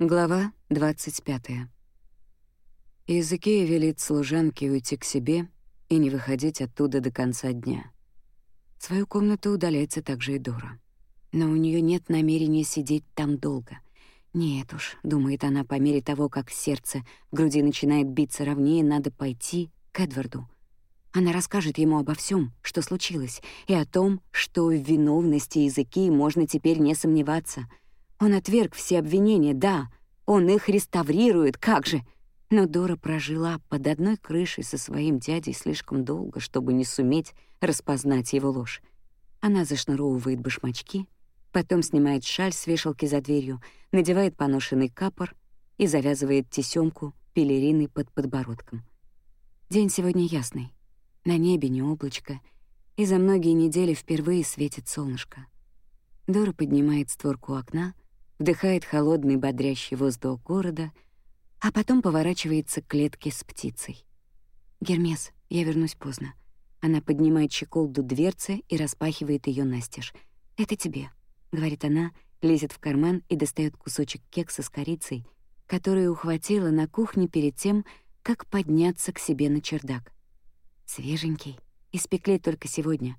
Глава 25. Иезекия велит служанке уйти к себе и не выходить оттуда до конца дня. В свою комнату удаляется также и Дора. Но у нее нет намерения сидеть там долго. Нет уж, думает она, по мере того, как сердце в груди начинает биться ровнее, надо пойти к Эдварду. Она расскажет ему обо всем, что случилось, и о том, что в виновности языки можно теперь не сомневаться — он отверг все обвинения, да, он их реставрирует, как же. Но Дора прожила под одной крышей со своим дядей слишком долго, чтобы не суметь распознать его ложь. Она зашнуровывает башмачки, потом снимает шаль с вешалки за дверью, надевает поношенный капор и завязывает тесёмку пелериной под подбородком. День сегодня ясный. На небе не облачко, и за многие недели впервые светит солнышко. Дора поднимает створку окна — вдыхает холодный бодрящий воздух города, а потом поворачивается к клетке с птицей. «Гермес, я вернусь поздно». Она поднимает щеколду дверцы и распахивает ее настежь. «Это тебе», — говорит она, лезет в карман и достает кусочек кекса с корицей, который ухватила на кухне перед тем, как подняться к себе на чердак. Свеженький, испекли только сегодня.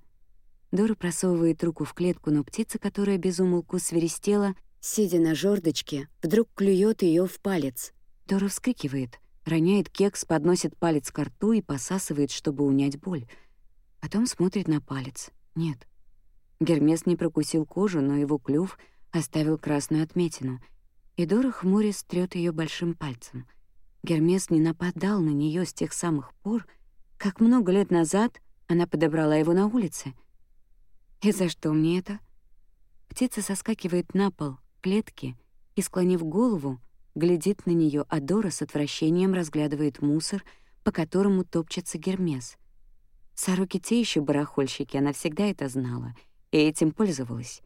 Дора просовывает руку в клетку, но птица, которая безумолку свиристела, Сидя на жердочке, вдруг клюет ее в палец. Дора вскрикивает, роняет кекс, подносит палец к рту и посасывает, чтобы унять боль. Потом смотрит на палец. Нет. Гермес не прокусил кожу, но его клюв оставил красную отметину. И Дора хмуря стрёт ее большим пальцем. Гермес не нападал на нее с тех самых пор, как много лет назад она подобрала его на улице. И за что мне это? Птица соскакивает на пол, клетки и, склонив голову, глядит на нее, а Дора с отвращением разглядывает мусор, по которому топчется Гермес. Сороки те еще барахольщики, она всегда это знала и этим пользовалась.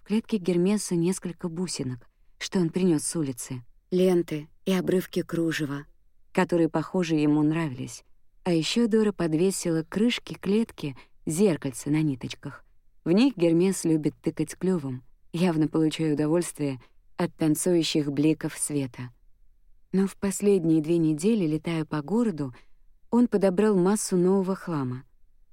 В клетке Гермеса несколько бусинок, что он принес с улицы, ленты и обрывки кружева, которые, похоже, ему нравились. А еще Дора подвесила крышки клетки зеркальца на ниточках. В них Гермес любит тыкать клювом — явно получаю удовольствие от танцующих бликов света. Но в последние две недели, летая по городу, он подобрал массу нового хлама.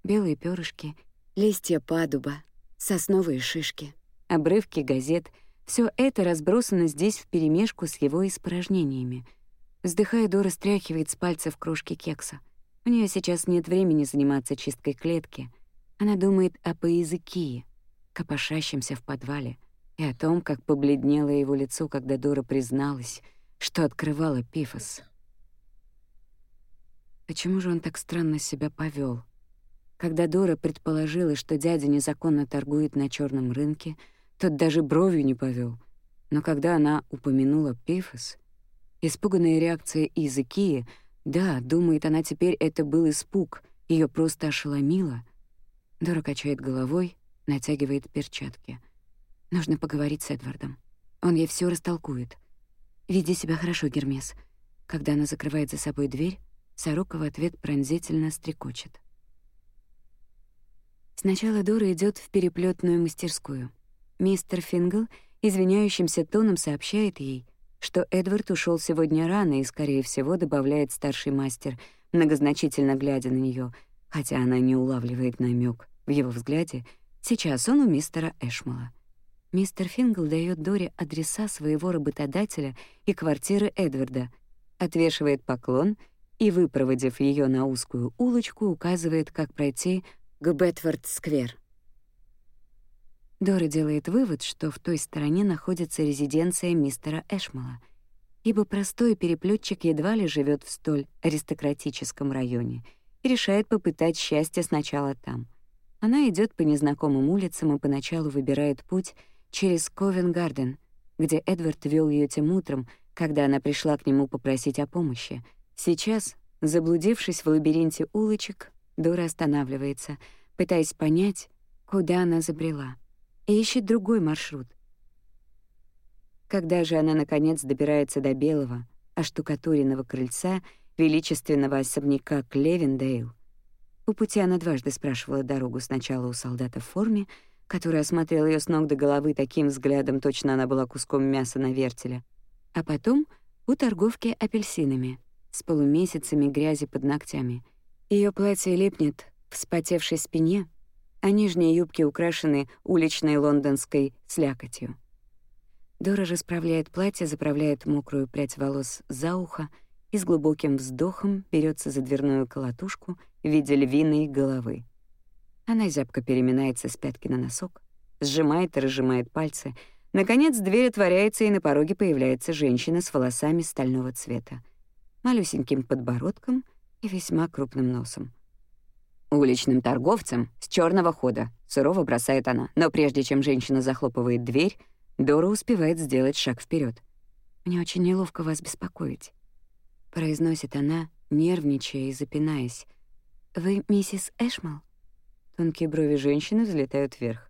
Белые перышки, листья падуба, сосновые шишки, обрывки газет — все это разбросано здесь вперемешку с его испражнениями. Вздыхая, Дора стряхивает с пальцев крошки кекса. У нее сейчас нет времени заниматься чисткой клетки. Она думает о поязыкии, копошащемся в подвале — и о том, как побледнело его лицо, когда Дора призналась, что открывала Пифос. Почему же он так странно себя повел? Когда Дора предположила, что дядя незаконно торгует на черном рынке, тот даже бровью не повел. Но когда она упомянула Пифос, испуганная реакция Изыкии, да, думает она теперь, это был испуг, ее просто ошеломило. Дора качает головой, натягивает перчатки — Нужно поговорить с Эдвардом. Он ей все растолкует. Веди себя хорошо, Гермес. Когда она закрывает за собой дверь, сорока в ответ пронзительно стрекочет. Сначала Дора идет в переплетную мастерскую. Мистер Фингл извиняющимся тоном сообщает ей, что Эдвард ушел сегодня рано и, скорее всего, добавляет старший мастер, многозначительно глядя на нее, хотя она не улавливает намек в его взгляде, сейчас он у мистера Эшмала. Мистер Фингл дает Доре адреса своего работодателя и квартиры Эдварда, отвешивает поклон и, выпроводив ее на узкую улочку, указывает, как пройти к Бетфорд-сквер. Дора делает вывод, что в той стороне находится резиденция мистера Эшмала, ибо простой переплетчик едва ли живет в столь аристократическом районе и решает попытать счастье сначала там. Она идет по незнакомым улицам и поначалу выбирает путь — через Ковенгарден, где Эдвард вел ее тем утром, когда она пришла к нему попросить о помощи. Сейчас, заблудившись в лабиринте улочек, Дора останавливается, пытаясь понять, куда она забрела, и ищет другой маршрут. Когда же она, наконец, добирается до белого, оштукатуренного крыльца величественного особняка Клевендейл, по пути она дважды спрашивала дорогу сначала у солдата в форме, который осмотрел ее с ног до головы таким взглядом, точно она была куском мяса на вертеле, А потом у торговки апельсинами с полумесяцами грязи под ногтями. Ее платье липнет вспотевшей спине, а нижние юбки украшены уличной лондонской слякотью. Дора расправляет платье, заправляет мокрую прядь волос за ухо и с глубоким вздохом берется за дверную колотушку в виде львиной головы. Она зябко переминается с пятки на носок, сжимает и разжимает пальцы. Наконец дверь отворяется, и на пороге появляется женщина с волосами стального цвета, малюсеньким подбородком и весьма крупным носом. Уличным торговцем с черного хода, сурово бросает она, но прежде чем женщина захлопывает дверь, Дора успевает сделать шаг вперед. «Мне очень неловко вас беспокоить», — произносит она, нервничая и запинаясь. «Вы миссис Эшмал?» Тонкие брови женщины взлетают вверх.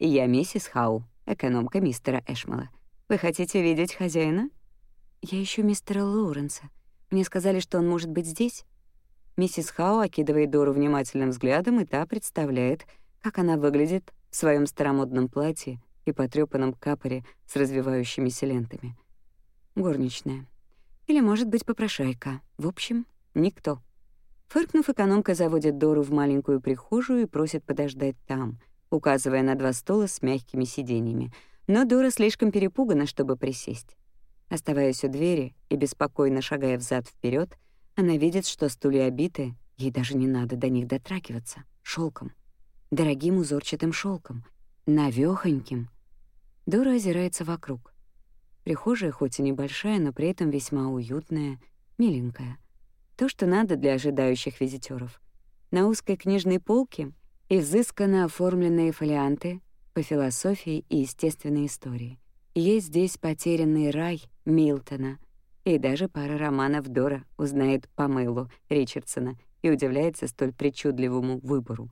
«Я миссис Хау, экономка мистера Эшмала. Вы хотите видеть хозяина?» «Я ищу мистера Лоуренса. Мне сказали, что он может быть здесь». Миссис Хау окидывает Дору внимательным взглядом, и та представляет, как она выглядит в своем старомодном платье и потрёпанном капоре с развивающимися лентами. Горничная. Или, может быть, попрошайка. В общем, никто. Фыркнув, экономка заводит Дору в маленькую прихожую и просит подождать там, указывая на два стула с мягкими сиденьями. Но Дора слишком перепугана, чтобы присесть. Оставаясь у двери и беспокойно шагая взад вперед, она видит, что стулья обиты, ей даже не надо до них дотрагиваться, шелком, дорогим узорчатым шелком, навёхоньким, Дора озирается вокруг. Прихожая хоть и небольшая, но при этом весьма уютная, миленькая. То, что надо для ожидающих визитёров. На узкой книжной полке изысканно оформленные фолианты по философии и естественной истории. Есть здесь «Потерянный рай» Милтона и даже пара романов Дора узнает Памелу Ричардсона и удивляется столь причудливому выбору.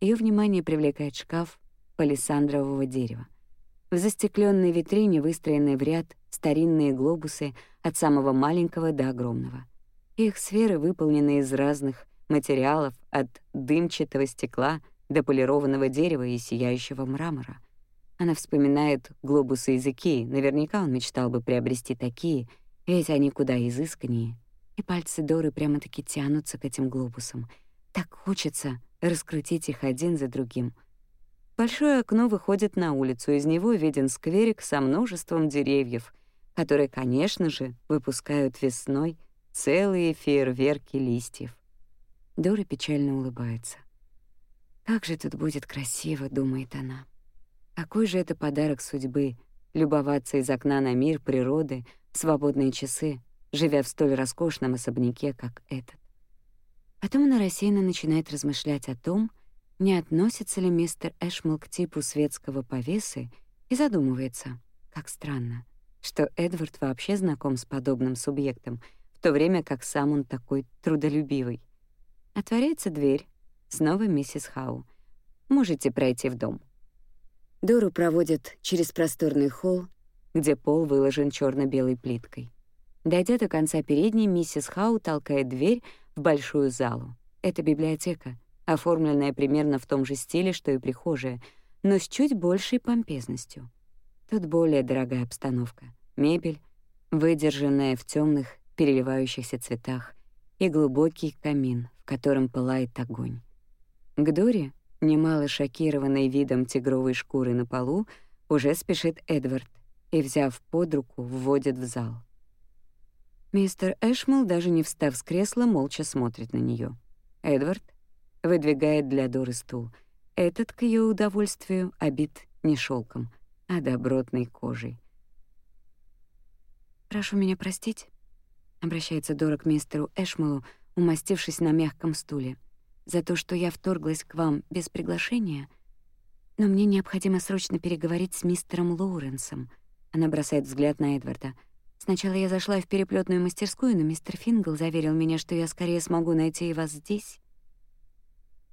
Ее внимание привлекает шкаф палисандрового дерева. В застекленной витрине выстроены в ряд старинные глобусы от самого маленького до огромного. Их сферы выполнены из разных материалов, от дымчатого стекла до полированного дерева и сияющего мрамора. Она вспоминает глобусы языки, наверняка он мечтал бы приобрести такие, ведь они куда изысканнее. И пальцы Доры прямо-таки тянутся к этим глобусам. Так хочется раскрутить их один за другим — Большое окно выходит на улицу, из него виден скверик со множеством деревьев, которые, конечно же, выпускают весной целые фейерверки листьев. Дора печально улыбается. «Как же тут будет красиво», — думает она. «Какой же это подарок судьбы — любоваться из окна на мир природы свободные часы, живя в столь роскошном особняке, как этот». Потом она рассеянно начинает размышлять о том, не относится ли мистер Эшмал к типу светского повесы, и задумывается, как странно, что Эдвард вообще знаком с подобным субъектом, то время как сам он такой трудолюбивый. Отворяется дверь. Снова миссис Хау. «Можете пройти в дом». Дору проводят через просторный холл, где пол выложен черно белой плиткой. Дойдя до конца передней, миссис Хау толкает дверь в большую залу. Это библиотека — оформленная примерно в том же стиле, что и прихожая, но с чуть большей помпезностью. Тут более дорогая обстановка, мебель, выдержанная в темных, переливающихся цветах, и глубокий камин, в котором пылает огонь. К Доре, немало шокированной видом тигровой шкуры на полу, уже спешит Эдвард и, взяв под руку, вводит в зал. Мистер Эшмал, даже не встав с кресла, молча смотрит на нее. Эдвард, выдвигает для Доры стул. Этот, к ее удовольствию, обит не шелком, а добротной кожей. «Прошу меня простить», — обращается Дора к мистеру Эшмалу, умастившись на мягком стуле, «за то, что я вторглась к вам без приглашения, но мне необходимо срочно переговорить с мистером Лоуренсом». Она бросает взгляд на Эдварда. «Сначала я зашла в переплетную мастерскую, но мистер Фингл заверил меня, что я скорее смогу найти вас здесь».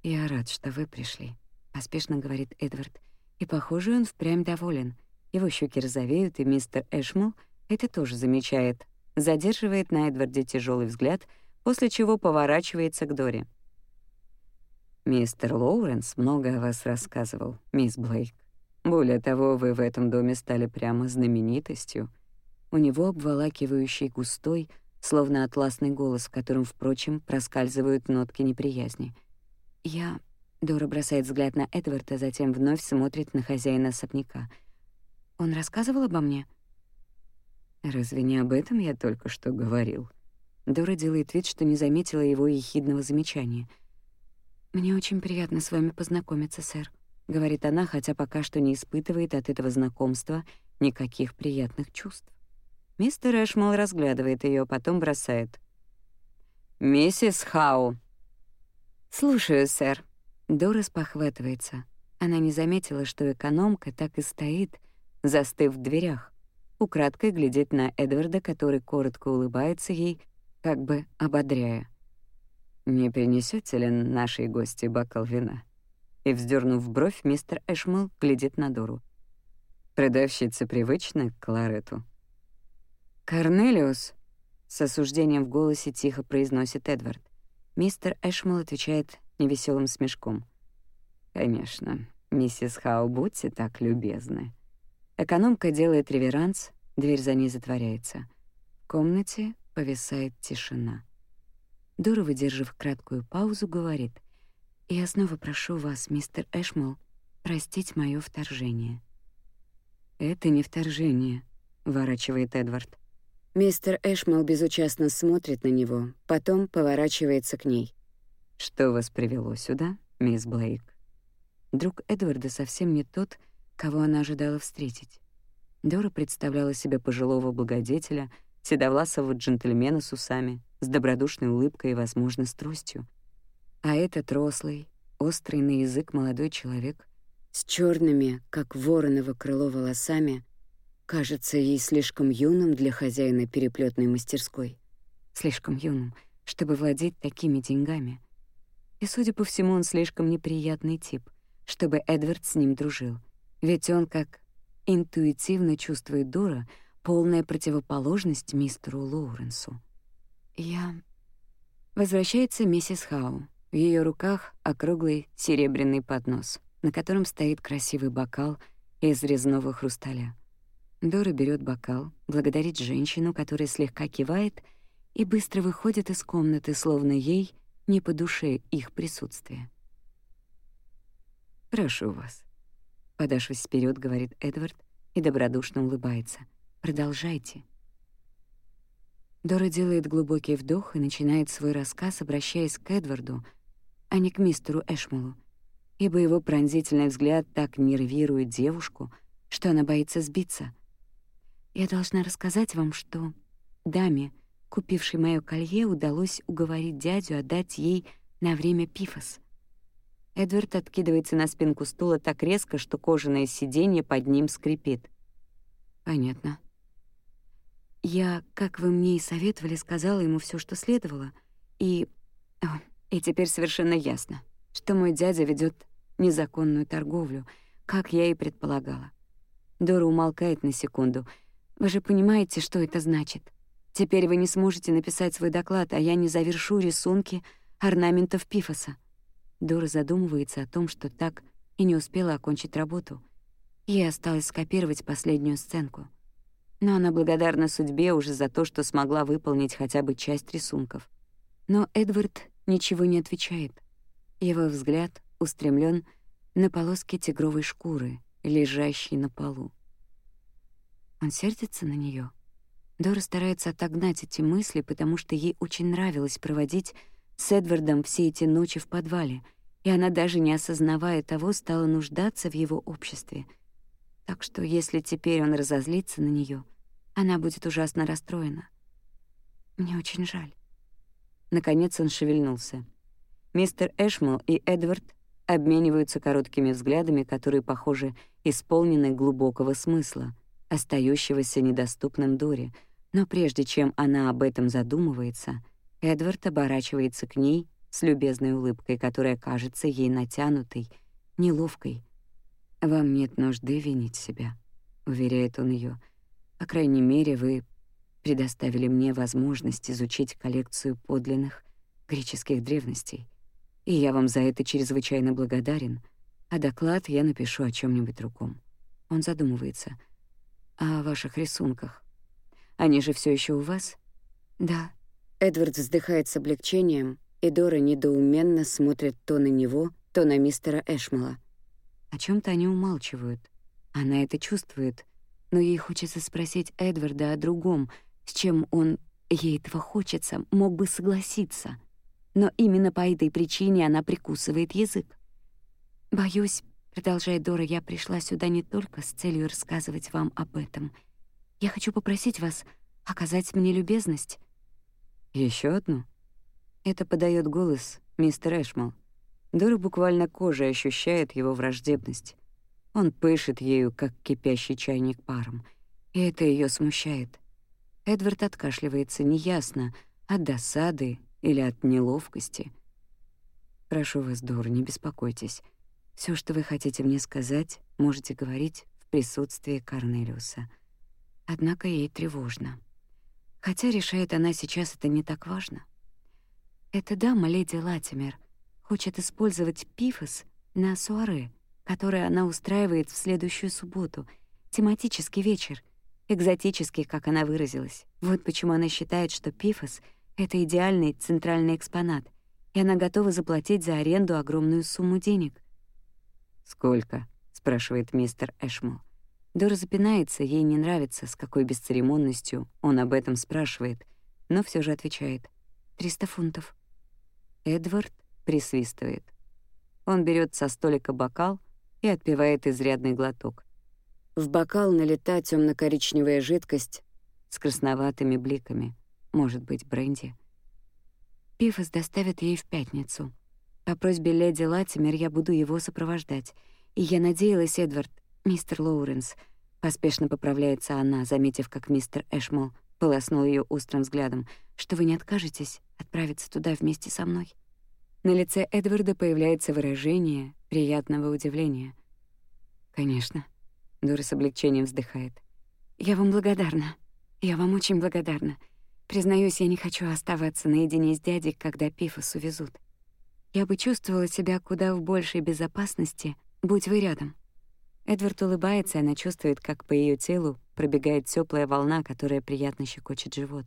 «Я рад, что вы пришли», — поспешно говорит Эдвард. И, похоже, он впрямь доволен. Его щеки розовеют, и мистер Эшмул это тоже замечает. Задерживает на Эдварде тяжелый взгляд, после чего поворачивается к Доре. «Мистер Лоуренс много о вас рассказывал, мисс Блейк. Более того, вы в этом доме стали прямо знаменитостью. У него обволакивающий густой, словно атласный голос, в котором, впрочем, проскальзывают нотки неприязни. «Я...» — Дора бросает взгляд на Эдварда, затем вновь смотрит на хозяина особняка. «Он рассказывал обо мне?» «Разве не об этом я только что говорил?» Дора делает вид, что не заметила его ехидного замечания. «Мне очень приятно с вами познакомиться, сэр», — говорит она, хотя пока что не испытывает от этого знакомства никаких приятных чувств. Мистер Эшмол разглядывает ее, потом бросает. «Миссис Хау». «Слушаю, сэр». Дора спохватывается. Она не заметила, что экономка так и стоит, застыв в дверях. Украдкой глядит на Эдварда, который коротко улыбается ей, как бы ободряя. «Не принесете ли нашей гости бокал вина?» И, вздернув бровь, мистер Эшмол глядит на Дору. Продавщица привычна к Кларету. «Корнелиус!» — с осуждением в голосе тихо произносит Эдвард. Мистер Эшмол отвечает невеселым смешком. «Конечно, миссис Хау, будьте так любезны». Экономка делает реверанс, дверь за ней затворяется. В комнате повисает тишина. Дора, выдержав краткую паузу, говорит, «Я снова прошу вас, мистер Эшмол, простить моё вторжение». «Это не вторжение», — ворачивает Эдвард. Мистер Эшмал безучастно смотрит на него, потом поворачивается к ней. «Что вас привело сюда, мисс Блейк?» Друг Эдварда совсем не тот, кого она ожидала встретить. Дора представляла себе пожилого благодетеля, седовласого джентльмена с усами, с добродушной улыбкой и, возможно, с тростью. А этот рослый, острый на язык молодой человек с черными, как вороново крыло, волосами кажется ей слишком юным для хозяина переплетной мастерской. Слишком юным, чтобы владеть такими деньгами. И, судя по всему, он слишком неприятный тип, чтобы Эдвард с ним дружил. Ведь он, как интуитивно чувствует Дора, полная противоположность мистеру Лоуренсу. Я... Возвращается миссис Хау. В ее руках округлый серебряный поднос, на котором стоит красивый бокал из резного хрусталя. Дора берет бокал, благодарит женщину, которая слегка кивает, и быстро выходит из комнаты, словно ей не по душе их присутствие. «Прошу вас», — подавшись вперед, говорит Эдвард и добродушно улыбается. «Продолжайте». Дора делает глубокий вдох и начинает свой рассказ, обращаясь к Эдварду, а не к мистеру Эшмолу, ибо его пронзительный взгляд так нервирует девушку, что она боится сбиться — я должна рассказать вам, что даме, купившей моё колье, удалось уговорить дядю отдать ей на время пифос. Эдвард откидывается на спинку стула так резко, что кожаное сиденье под ним скрипит. Понятно. Я, как вы мне и советовали, сказала ему всё, что следовало, и... О, и теперь совершенно ясно, что мой дядя ведёт незаконную торговлю, как я и предполагала. Дора умолкает на секунду — вы же понимаете, что это значит. Теперь вы не сможете написать свой доклад, а я не завершу рисунки орнаментов Пифоса. Дора задумывается о том, что так и не успела окончить работу. Ей осталось скопировать последнюю сценку. Но она благодарна судьбе уже за то, что смогла выполнить хотя бы часть рисунков. Но Эдвард ничего не отвечает. Его взгляд устремлен на полоски тигровой шкуры, лежащей на полу. Он сердится на нее. Дора старается отогнать эти мысли, потому что ей очень нравилось проводить с Эдвардом все эти ночи в подвале, и она даже не осознавая того, стала нуждаться в его обществе. Так что если теперь он разозлится на нее, она будет ужасно расстроена. Мне очень жаль. Наконец он шевельнулся. Мистер Эшмал и Эдвард обмениваются короткими взглядами, которые, похоже, исполнены глубокого смысла — остающегося недоступным Доре, но прежде чем она об этом задумывается, Эдвард оборачивается к ней с любезной улыбкой, которая кажется ей натянутой, неловкой. «Вам нет нужды винить себя», — уверяет он ее. «По крайней мере, вы предоставили мне возможность изучить коллекцию подлинных греческих древностей, и я вам за это чрезвычайно благодарен, а доклад я напишу о чем нибудь другом». Он задумывается — о ваших рисунках. Они же все еще у вас?» «Да». Эдвард вздыхает с облегчением, и Дора недоуменно смотрит то на него, то на мистера Эшмала. О чем то они умалчивают. Она это чувствует, но ей хочется спросить Эдварда о другом, с чем он, ей этого хочется, мог бы согласиться. Но именно по этой причине она прикусывает язык. «Боюсь», — продолжает Дора, — «я пришла сюда не только с целью рассказывать вам об этом. Я хочу попросить вас оказать мне любезность». Еще одну?» Это подает голос мистер Эшмал. Дора буквально кожей ощущает его враждебность. Он пышет ею, как кипящий чайник паром, и это ее смущает. Эдвард откашливается неясно, от досады или от неловкости. «Прошу вас, Дор, не беспокойтесь. Все, что вы хотите мне сказать, можете говорить в присутствии Корнелиуса». Однако ей тревожно. Хотя, решает она, сейчас это не так важно. «Это дама, леди Латимер, хочет использовать пифос на суаре, которое она устраивает в следующую субботу, тематический вечер, экзотический, как она выразилась. Вот почему она считает, что пифос — это идеальный центральный экспонат, и она готова заплатить за аренду огромную сумму денег. «Сколько?» — спрашивает мистер Эшмол. Дора запинается, ей не нравится, с какой бесцеремонностью он об этом спрашивает, но все же отвечает. «Триста фунтов». Эдвард присвистывает. Он берет со столика бокал и отпивает изрядный глоток. В бокал налита темно коричневая жидкость с красноватыми бликами, может быть, бренди. Пифос доставят ей в пятницу. По просьбе леди Латимер я буду его сопровождать. И я надеялась, Эдвард, мистер Лоуренс, поспешно поправляется она, заметив, как мистер Эшмол полоснул ее острым взглядом, что вы не откажетесь отправиться туда вместе со мной. На лице Эдварда появляется выражение приятного удивления. «Конечно». Дора с облегчением вздыхает. «Я вам благодарна. Я вам очень благодарна. Признаюсь, я не хочу оставаться наедине с дядей, когда Пифос увезут. Я бы чувствовала себя куда в большей безопасности, будь вы рядом». Эдвард улыбается, и она чувствует, как по ее телу пробегает теплая волна, которая приятно щекочет живот.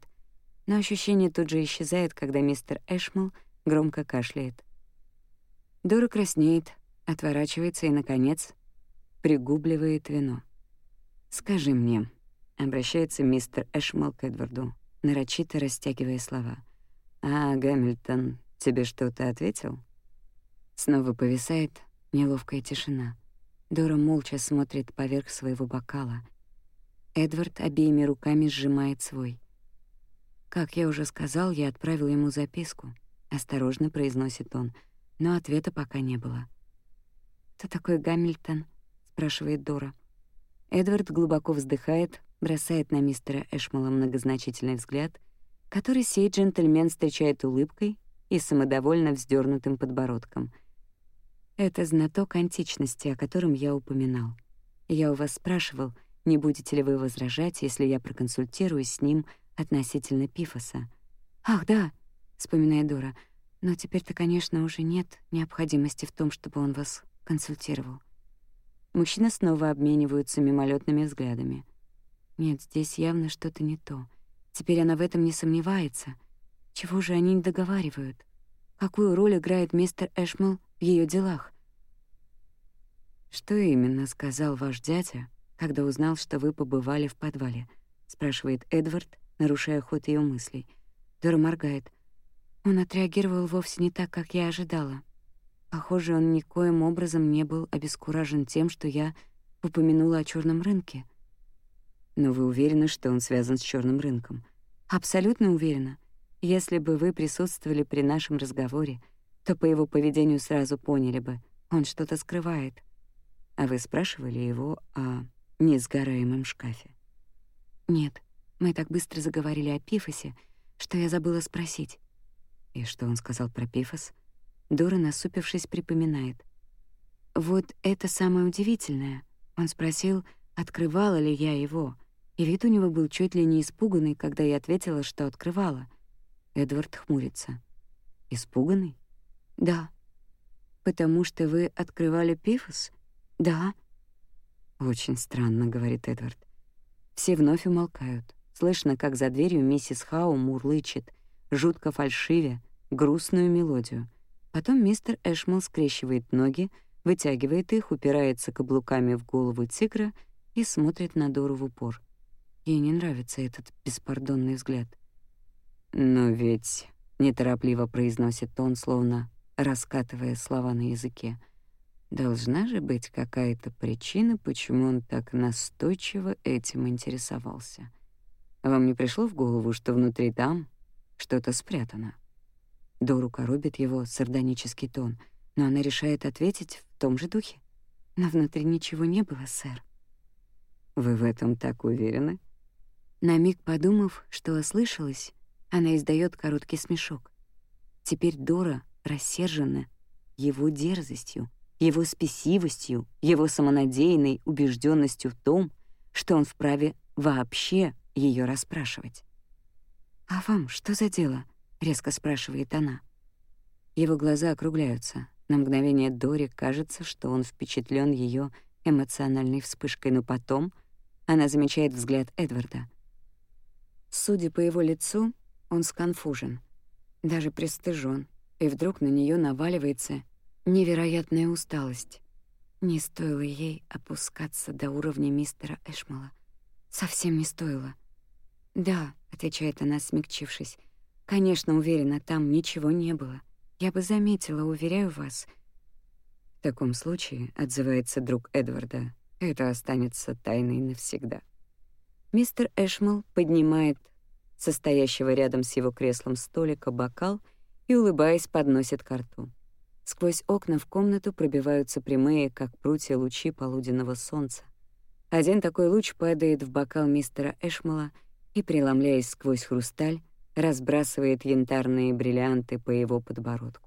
Но ощущение тут же исчезает, когда мистер Эшмал — громко кашляет. Дора краснеет, отворачивается и, наконец, пригубливает вино. «Скажи мне», — обращается мистер Эшмал к Эдварду, нарочито растягивая слова. «А Гамильтон тебе что-то ответил?» Снова повисает неловкая тишина. Дора молча смотрит поверх своего бокала. Эдвард обеими руками сжимает свой. Как я уже сказал, я отправил ему записку —— осторожно произносит он, но ответа пока не было. «Кто такой Гамильтон?» — спрашивает Дора. Эдвард глубоко вздыхает, бросает на мистера Эшмала многозначительный взгляд, который сей джентльмен встречает улыбкой и самодовольно вздернутым подбородком. Это знаток античности, о котором я упоминал. Я у вас спрашивал, не будете ли вы возражать, если я проконсультируюсь с ним относительно Пифоса. «Ах, да!» вспоминает Дора. Но теперь-то, конечно, уже нет необходимости в том, чтобы он вас консультировал. Мужчины снова обмениваются мимолетными взглядами. Нет, здесь явно что-то не то. Теперь она в этом не сомневается. Чего же они не договаривают? Какую роль играет мистер Эшмал в ее делах? «Что именно сказал ваш дядя, когда узнал, что вы побывали в подвале?» — спрашивает Эдвард, нарушая ход ее мыслей. Дора моргает. Он отреагировал вовсе не так, как я ожидала. Похоже, он никоим образом не был обескуражен тем, что я упомянула о черном рынке. Но вы уверены, что он связан с черным рынком? Абсолютно уверена. Если бы вы присутствовали при нашем разговоре, то по его поведению сразу поняли бы, он что-то скрывает. А вы спрашивали его о несгораемом шкафе? Нет, мы так быстро заговорили о Пифосе, что я забыла спросить. И что он сказал про Пифос? Дора, насупившись, припоминает. Вот это самое удивительное. Он спросил, открывала ли я его, и вид у него был чуть ли не испуганный, когда я ответила, что открывала. Эдвард хмурится. «Испуганный?» «Да». «Потому что вы открывали Пифос?» «Да». «Очень странно», — говорит Эдвард. Все вновь умолкают, Слышно, как за дверью миссис Хау мурлычет, жутко фальшивя, грустную мелодию. Потом мистер Эшмал скрещивает ноги, вытягивает их, упирается каблуками в голову тигра и смотрит на Дору в упор. Ей не нравится этот беспардонный взгляд. «Но ведь...» — неторопливо произносит он, словно раскатывая слова на языке. «Должна же быть какая-то причина, почему он так настойчиво этим интересовался. Вам не пришло в голову, что внутри там что-то спрятано?» Дору коробит его сардонический тон, но она решает ответить в том же духе. «Но внутри ничего не было, сэр». «Вы в этом так уверены?» На миг подумав, что ослышалась, она издает короткий смешок. Теперь Дора рассержена его дерзостью, его спесивостью, его самонадеянной убежденностью в том, что он вправе вообще ее расспрашивать. «А вам что за дело?» — резко спрашивает она. Его глаза округляются. На мгновение Дори кажется, что он впечатлен ее эмоциональной вспышкой, но потом она замечает взгляд Эдварда. Судя по его лицу, он сконфужен, даже пристыжен, и вдруг на нее наваливается невероятная усталость. Не стоило ей опускаться до уровня мистера Эшмала. Совсем не стоило. «Да», — отвечает она, смягчившись, — «конечно, уверена, там ничего не было. Я бы заметила, уверяю вас». «В таком случае», — отзывается друг Эдварда, — «это останется тайной навсегда». Мистер Эшмал поднимает состоящего рядом с его креслом столика бокал и, улыбаясь, подносит к рту. Сквозь окна в комнату пробиваются прямые, как прутья, лучи полуденного солнца. Один такой луч падает в бокал мистера Эшмала и, преломляясь сквозь хрусталь, разбрасывает янтарные бриллианты по его подбородку.